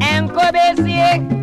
Em cobesier.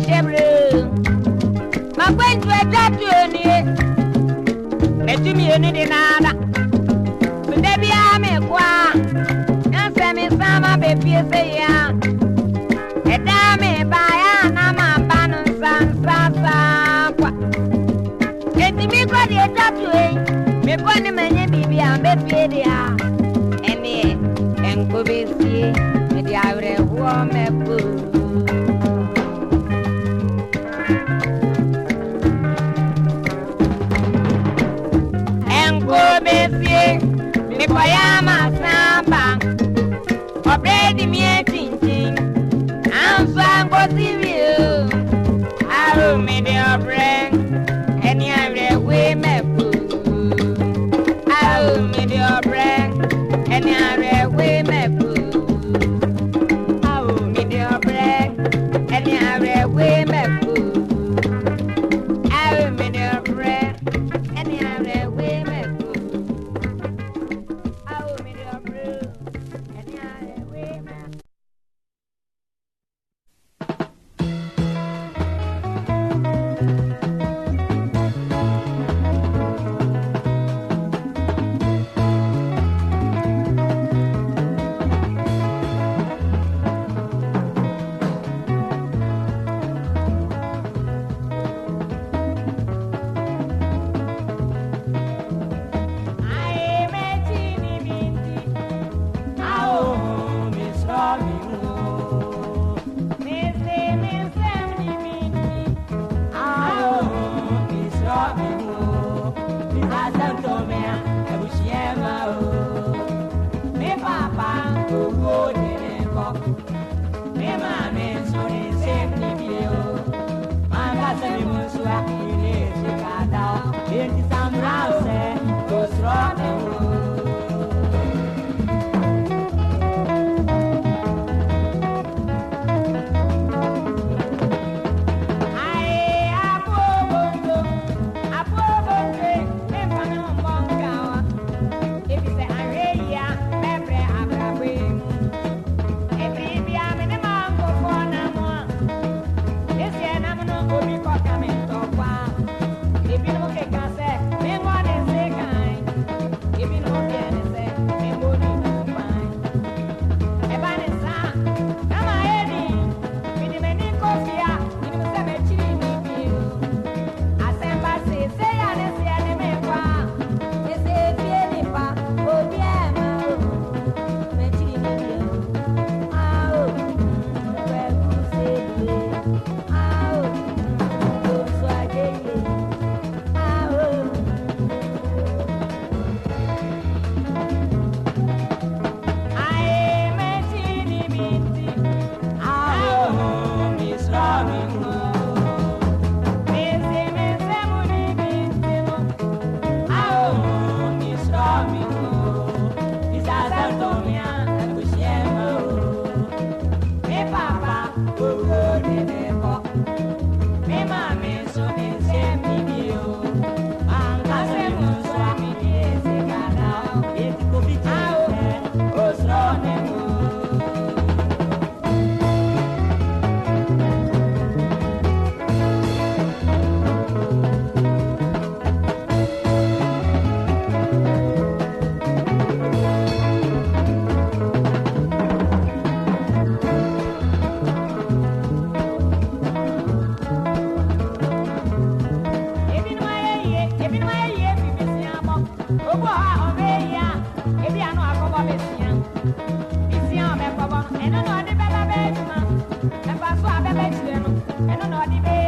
debre ma kwentu etatu oni metumi oni di nada mdebi ame me nse mi sama bebie se ya eda me ba ya na ma ba no san sa sa kwa eti mi kwa di etatu ei mi kwa ni menye bibi ambe pie dia eni enkobesie mi di awre huo me boo mie, mi koyama samba. Obredi mie ẹ̀fà sọ abẹ́bẹ́ jìnnà ẹnu nà the bẹ́ẹ̀.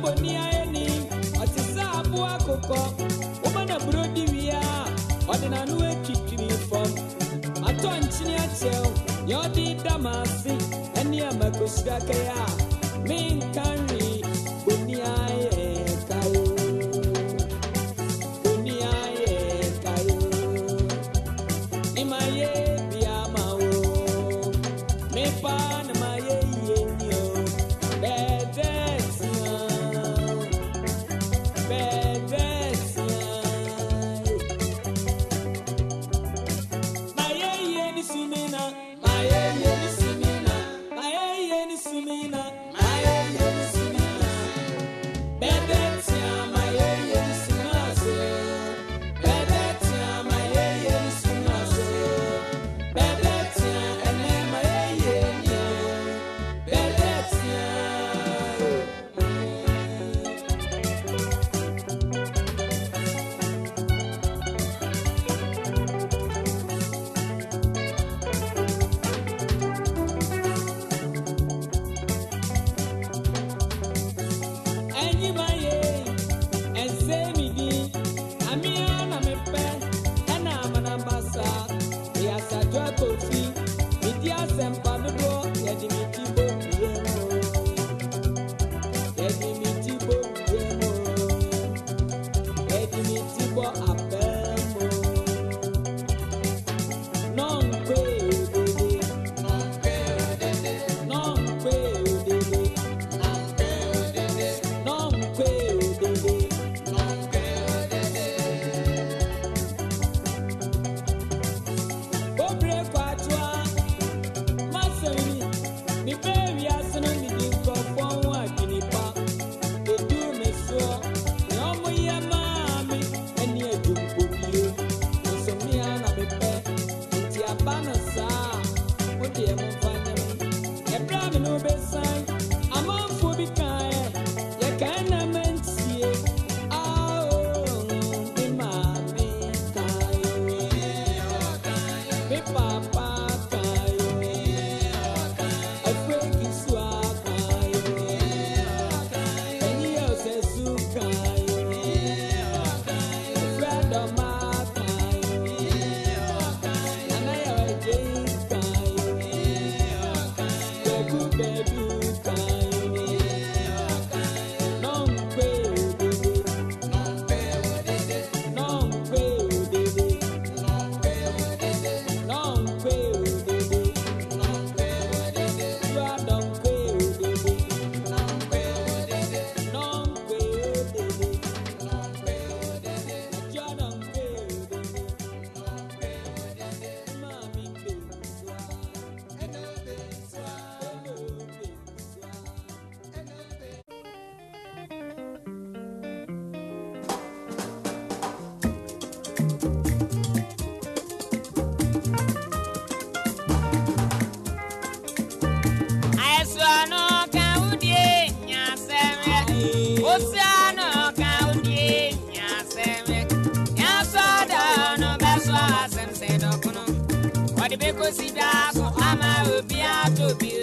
agonia eni ọtịsa abụọ akụkọ ụmụna wia ọdịnanụ ekikiri fọm atọ nchini achị ya damasị ẹni amakosidaka ya mi nka tobi o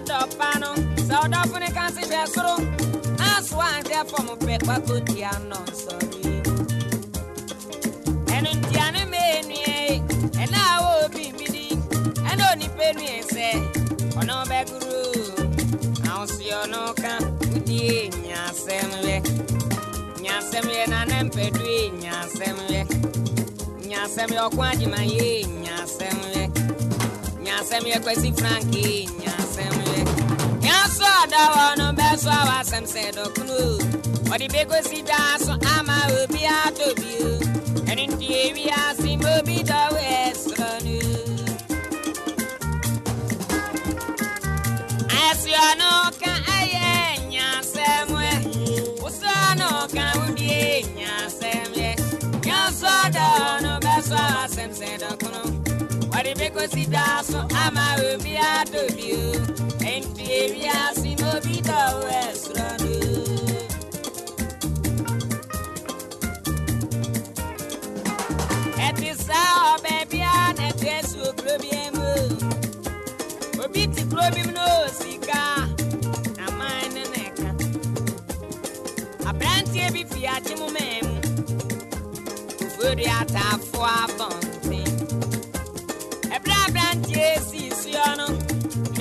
a ɛnyɛ ɔdɔ pa no sɛ ɔdɔfo ne ka se hwɛ soro aso ahwɛ fam pɛ wakɔ tia nɔ nsɔre ɛno ntia ne meenue ɛna awɔ obi bi di ɛna onipa nue sɛ ɔno bɛgoro ahosuo no ka wodie nyasɛm yɛ nyasɛm yɛ na ne mpɛdu yɛ nyasɛm yɛ nyasɛm nyasɔ ɔda wɔ no bɛsɔ awɔ asɛm sɛ dɔkono ɔde bɛkɔsi daa so ama obi atɔ bio ɛno nti ewiase ma obi dɔwɔ ɛsorɔ no Asiano ka Wadi beko si daso ama ubi adobio Enti ewi asi mobi do esrano Eti sa obebia netu esu oprobiemu obi ti kuro bi mu na osika aman ne na ɛka aberanteɛ bi fi akye mu mɛn mu ofori ataafo abɔnten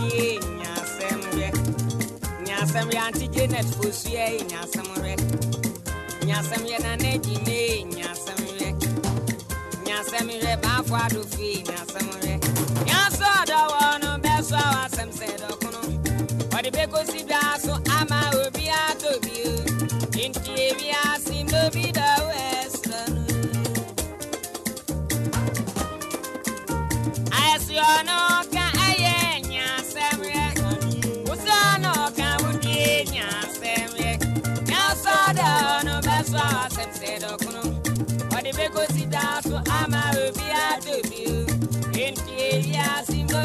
wodie nyasɛm ama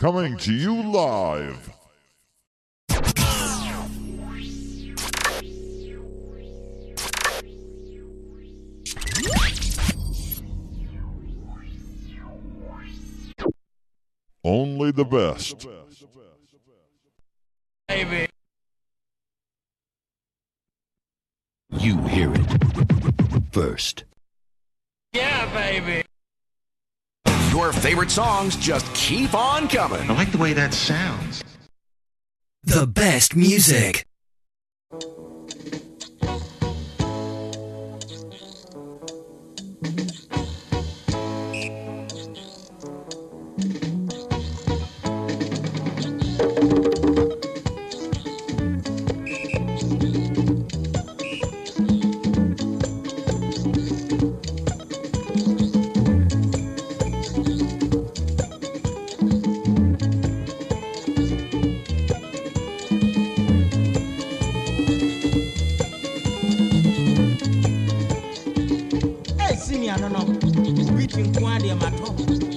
Coming to you live. Only the best. Baby. You hear it first. Your favorite songs just keep on coming. I like the way that sounds. The best music. no no. Reaching Quadia Mato.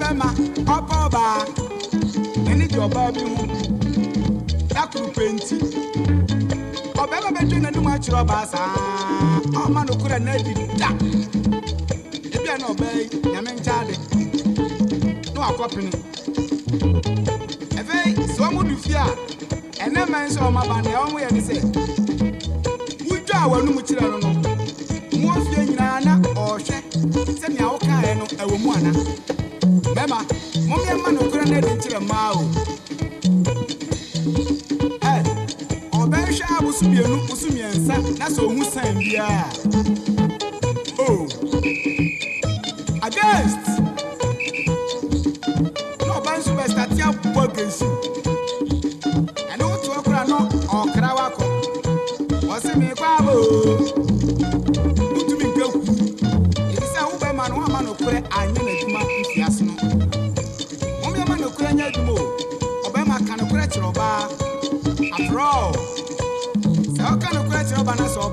bɛma ɔpɛ ɔbaa n'ani gye ɔbaa bi ho dakuru penti ɔbɛma bɛtwe n'anim akyerɛ ɔbaa saa ɔma no kora n'adi da ebia na ɔbaa yi nyame nkyaade na wakɔpene afei sɛ ɔmo du fie a ɛnɛ mɛn sɛ ɔmo aba nea ɔmo yɛ ne sɛ wodwa a w'anum kyerɛ no no mu ofie nyinaa na ɔrehwɛ sɛnea wokaeɛ no ɛwɔ mu ana Mo mi ama no kura na de kyerɛ maa o. Ɛ ɔbɛnhwɛ abosu mmienu bosu mmiɛnsa na sɛ ohun sɛn biara. O against na ɔba nso bɛ sati abɔ against ɛne wotoɔ kura no ɔkra wakɔ ɔsi mi kɔ.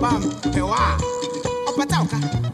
bam, pewa, opatauka.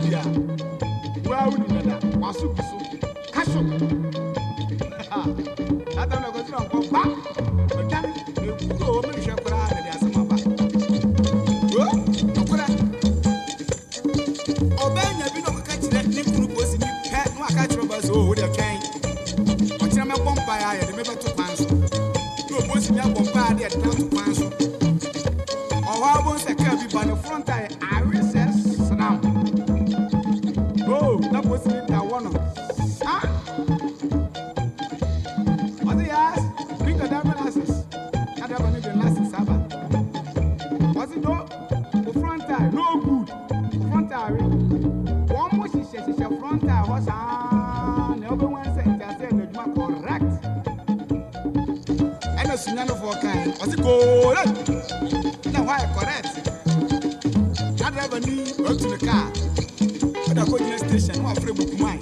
media. Ɔsi do o front tire no good. Front tire wɔn mo hyehyɛ hyehyɛ front tire hɔ saa na ɔbɛ wɔn sɛ nti ase na adwuma correct ɛna sunyanfoɔ kan ɔsi koore na hɔ ayɛ correct. Na driver ni otu ne kaa ɔda kɔ gyina station na ɔsi bukuman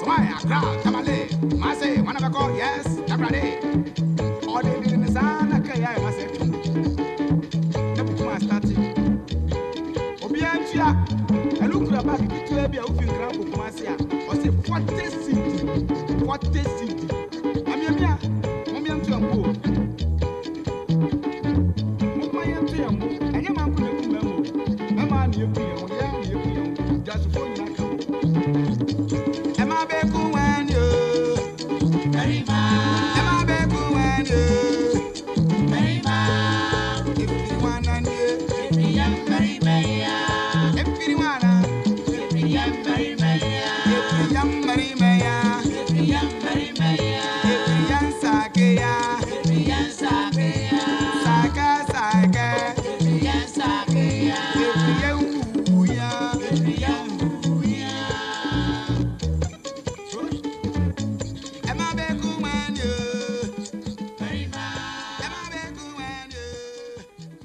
Swai, Accra, Tamale, Mase, Wanabako, yes, Tabrade. All the building is on a Kaya, Mase. The Puma started. Obiantia, I look at the back, it will be a Ufin Grand Pumasia, what is it? What is it?